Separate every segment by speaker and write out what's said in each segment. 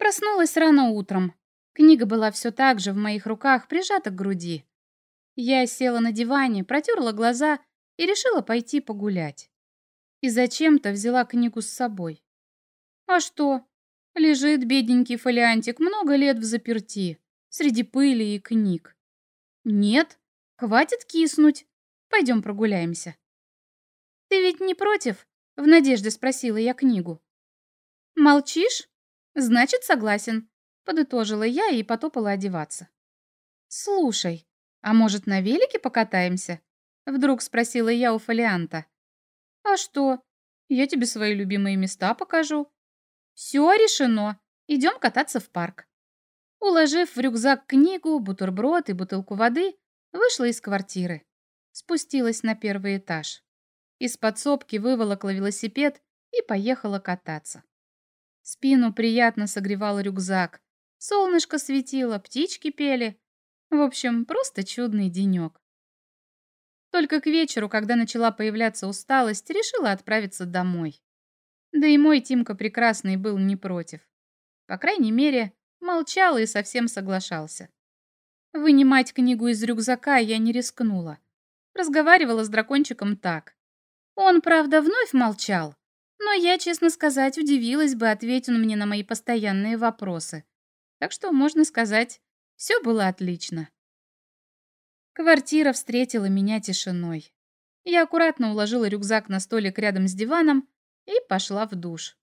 Speaker 1: Проснулась рано утром. Книга была все так же в моих руках, прижата к груди. Я села на диване, протерла глаза и решила пойти погулять. И зачем-то взяла книгу с собой. А что? Лежит бедненький фолиантик много лет в заперти, среди пыли и книг. Нет, хватит киснуть. Пойдем прогуляемся. Ты ведь не против? В надежде спросила я книгу. Молчишь? Значит, согласен. Подытожила я и потопала одеваться. Слушай, а может на велике покатаемся? Вдруг спросила я у фолианта. А что? Я тебе свои любимые места покажу. Все решено. Идем кататься в парк. Уложив в рюкзак книгу, бутерброд и бутылку воды, вышла из квартиры. Спустилась на первый этаж. Из подсобки выволокла велосипед и поехала кататься. Спину приятно согревал рюкзак. Солнышко светило, птички пели. В общем, просто чудный денек. Только к вечеру, когда начала появляться усталость, решила отправиться домой. Да и мой Тимка прекрасный был не против. По крайней мере, молчал и совсем соглашался. Вынимать книгу из рюкзака я не рискнула. Разговаривала с дракончиком так. Он, правда, вновь молчал, но я, честно сказать, удивилась бы, ответил мне на мои постоянные вопросы. Так что, можно сказать, все было отлично. Квартира встретила меня тишиной. Я аккуратно уложила рюкзак на столик рядом с диваном и пошла в душ.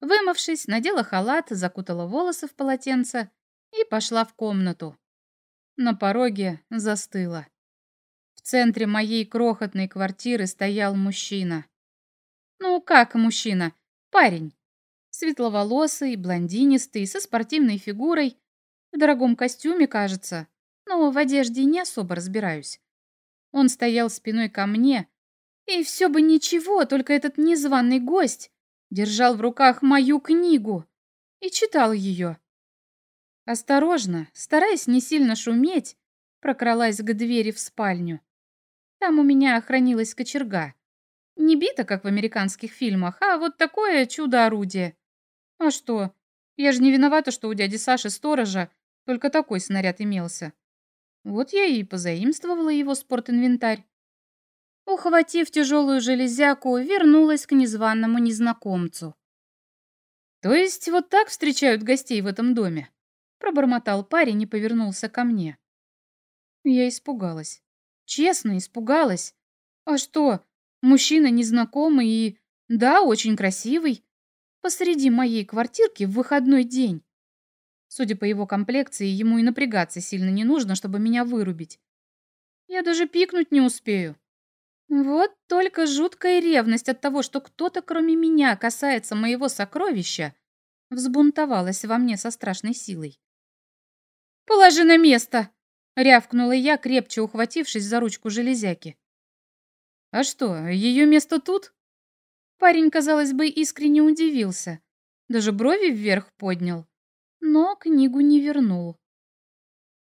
Speaker 1: Вымывшись, надела халат, закутала волосы в полотенце и пошла в комнату. На пороге застыла. В центре моей крохотной квартиры стоял мужчина. Ну, как мужчина? Парень. Светловолосый, блондинистый, со спортивной фигурой. В дорогом костюме, кажется. Но в одежде не особо разбираюсь. Он стоял спиной ко мне. И все бы ничего, только этот незваный гость держал в руках мою книгу и читал ее. Осторожно, стараясь не сильно шуметь, прокралась к двери в спальню. Там у меня хранилась кочерга. Не бита, как в американских фильмах, а вот такое чудо-орудие. А что? Я же не виновата, что у дяди Саши сторожа только такой снаряд имелся. Вот я и позаимствовала его спортинвентарь. Ухватив тяжелую железяку, вернулась к незваному незнакомцу. «То есть вот так встречают гостей в этом доме?» Пробормотал парень и повернулся ко мне. Я испугалась. Честно, испугалась. А что, мужчина незнакомый и, да, очень красивый, посреди моей квартирки в выходной день. Судя по его комплекции, ему и напрягаться сильно не нужно, чтобы меня вырубить. Я даже пикнуть не успею. Вот только жуткая ревность от того, что кто-то кроме меня касается моего сокровища, взбунтовалась во мне со страшной силой. «Положи на место!» Рявкнула я, крепче ухватившись за ручку железяки. «А что, ее место тут?» Парень, казалось бы, искренне удивился. Даже брови вверх поднял. Но книгу не вернул.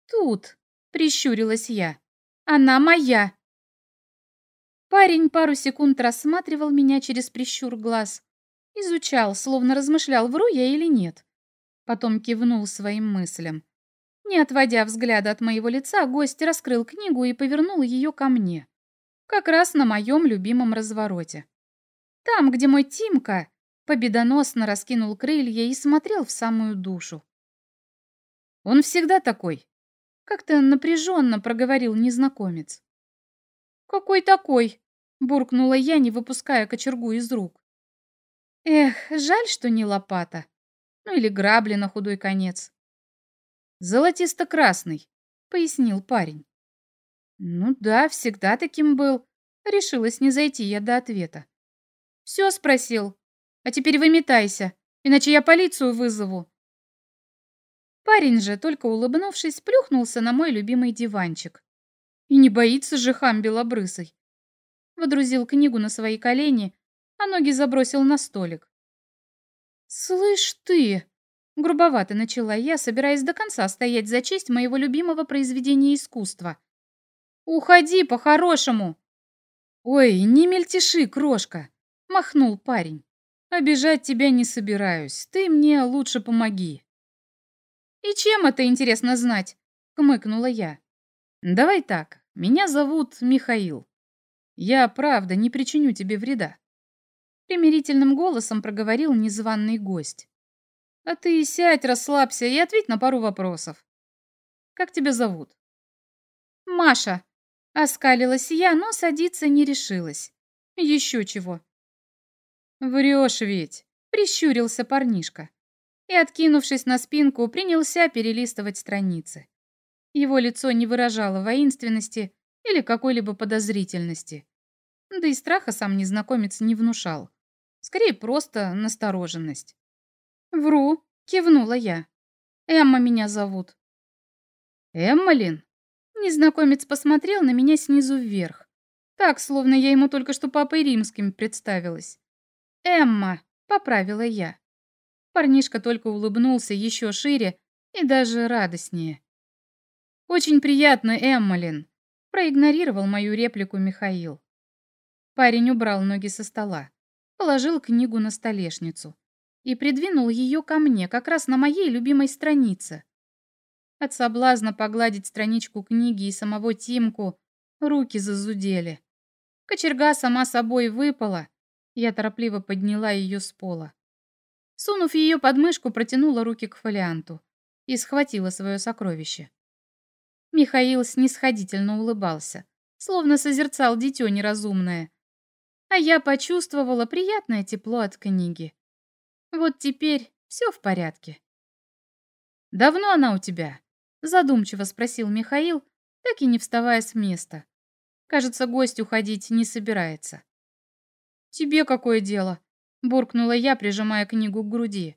Speaker 1: «Тут», — прищурилась я. «Она моя!» Парень пару секунд рассматривал меня через прищур глаз. Изучал, словно размышлял, вру я или нет. Потом кивнул своим мыслям. Не отводя взгляда от моего лица, гость раскрыл книгу и повернул ее ко мне. Как раз на моем любимом развороте. Там, где мой Тимка победоносно раскинул крылья и смотрел в самую душу. «Он всегда такой», — как-то напряженно проговорил незнакомец. «Какой такой?» — буркнула я, не выпуская кочергу из рук. «Эх, жаль, что не лопата. Ну или грабли на худой конец. «Золотисто-красный», — пояснил парень. «Ну да, всегда таким был». Решилась не зайти я до ответа. «Все спросил. А теперь выметайся, иначе я полицию вызову». Парень же, только улыбнувшись, плюхнулся на мой любимый диванчик. И не боится же хам белобрысый. Водрузил книгу на свои колени, а ноги забросил на столик. «Слышь ты!» Грубовато начала я, собираясь до конца стоять за честь моего любимого произведения искусства. «Уходи по-хорошему!» «Ой, не мельтеши, крошка!» — махнул парень. Обижать тебя не собираюсь. Ты мне лучше помоги. И чем это интересно знать? Хмыкнула я. Давай так. Меня зовут Михаил. Я, правда, не причиню тебе вреда. Примирительным голосом проговорил незваный гость. А ты сядь, расслабься и ответь на пару вопросов. Как тебя зовут? Маша. Оскалилась я, но садиться не решилась. Еще чего. Врешь ведь, прищурился парнишка. И, откинувшись на спинку, принялся перелистывать страницы. Его лицо не выражало воинственности или какой-либо подозрительности. Да и страха сам незнакомец не внушал. Скорее, просто настороженность. «Вру», — кивнула я. «Эмма меня зовут». «Эммалин?» Незнакомец посмотрел на меня снизу вверх. Так, словно я ему только что папой римским представилась. «Эмма», — поправила я. Парнишка только улыбнулся еще шире и даже радостнее. «Очень приятно, Эммалин», — проигнорировал мою реплику Михаил. Парень убрал ноги со стола, положил книгу на столешницу и придвинул ее ко мне, как раз на моей любимой странице. От соблазна погладить страничку книги и самого Тимку руки зазудели. Кочерга сама собой выпала. Я торопливо подняла ее с пола. Сунув ее под мышку, протянула руки к фолианту и схватила свое сокровище. Михаил снисходительно улыбался, словно созерцал дитё неразумное. А я почувствовала приятное тепло от книги. Вот теперь все в порядке. «Давно она у тебя?» Задумчиво спросил Михаил, так и не вставая с места. Кажется, гость уходить не собирается. «Тебе какое дело?» – буркнула я, прижимая книгу к груди.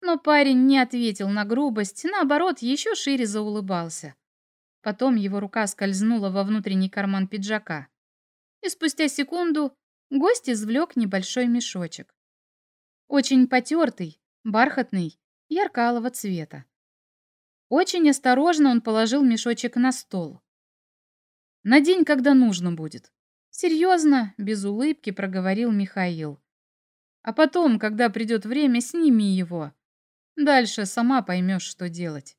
Speaker 1: Но парень не ответил на грубость, наоборот, еще шире заулыбался. Потом его рука скользнула во внутренний карман пиджака. И спустя секунду гость извлек небольшой мешочек. Очень потертый, бархатный, яркалого цвета. Очень осторожно он положил мешочек на стол. «На день, когда нужно будет». Серьезно, без улыбки проговорил Михаил. «А потом, когда придет время, сними его. Дальше сама поймешь, что делать».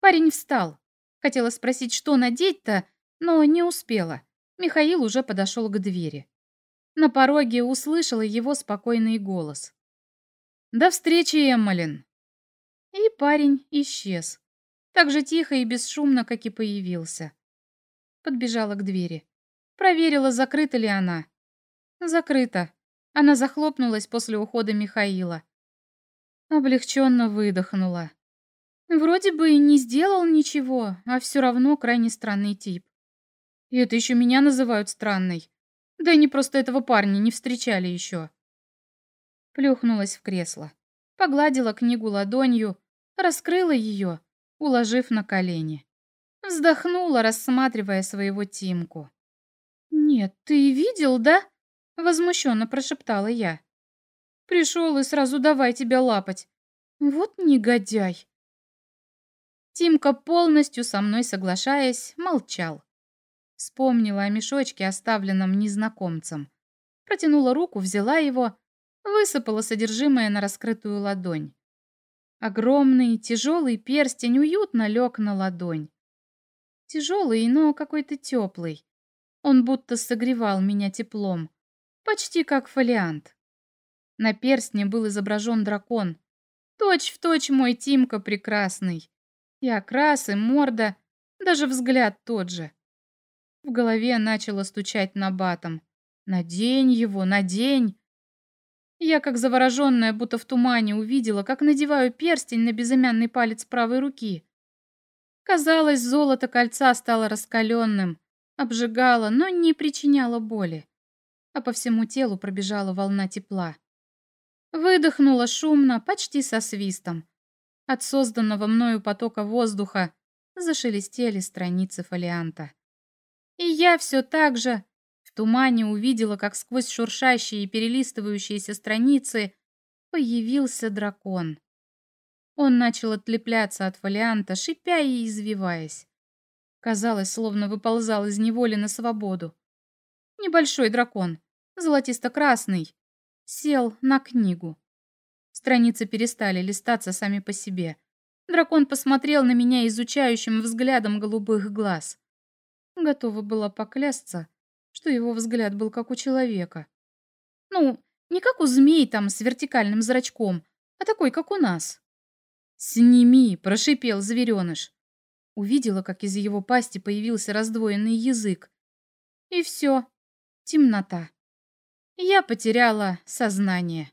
Speaker 1: Парень встал. Хотела спросить, что надеть-то, но не успела. Михаил уже подошел к двери. На пороге услышала его спокойный голос. «До встречи, Эммалин!» И парень исчез. Так же тихо и бесшумно, как и появился. Подбежала к двери. Проверила, закрыта ли она. Закрыта. Она захлопнулась после ухода Михаила. Облегченно выдохнула. Вроде бы и не сделал ничего, а все равно крайне странный тип. И это еще меня называют странной. Да они просто этого парня не встречали еще. Плюхнулась в кресло. Погладила книгу ладонью, раскрыла ее, уложив на колени. Вздохнула, рассматривая своего Тимку. «Нет, ты видел, да?» — возмущенно прошептала я. «Пришел и сразу давай тебя лапать. Вот негодяй!» Тимка, полностью со мной соглашаясь, молчал. Вспомнила о мешочке, оставленном незнакомцем. Протянула руку, взяла его, высыпала содержимое на раскрытую ладонь. Огромный, тяжелый перстень уютно лег на ладонь. Тяжелый, но какой-то теплый. Он будто согревал меня теплом. Почти как фолиант. На перстне был изображен дракон. Точь в точь мой Тимка прекрасный. И окрас, и морда, даже взгляд тот же. В голове начало стучать набатом. «Надень его, надень!» Я, как завороженная, будто в тумане, увидела, как надеваю перстень на безымянный палец правой руки. Казалось, золото кольца стало раскаленным, обжигало, но не причиняло боли. А по всему телу пробежала волна тепла. Выдохнула шумно, почти со свистом. От созданного мною потока воздуха зашелестели страницы фолианта. И я все так же, в тумане увидела, как сквозь шуршащие и перелистывающиеся страницы появился дракон. Он начал отлепляться от фолианта, шипя и извиваясь. Казалось, словно выползал из неволи на свободу. Небольшой дракон, золотисто-красный, Сел на книгу. Страницы перестали листаться сами по себе. Дракон посмотрел на меня изучающим взглядом голубых глаз. Готова была поклясться, что его взгляд был как у человека. Ну, не как у змей там с вертикальным зрачком, а такой, как у нас. «Сними!» – прошипел звереныш. Увидела, как из его пасти появился раздвоенный язык. И все. Темнота. Я потеряла сознание.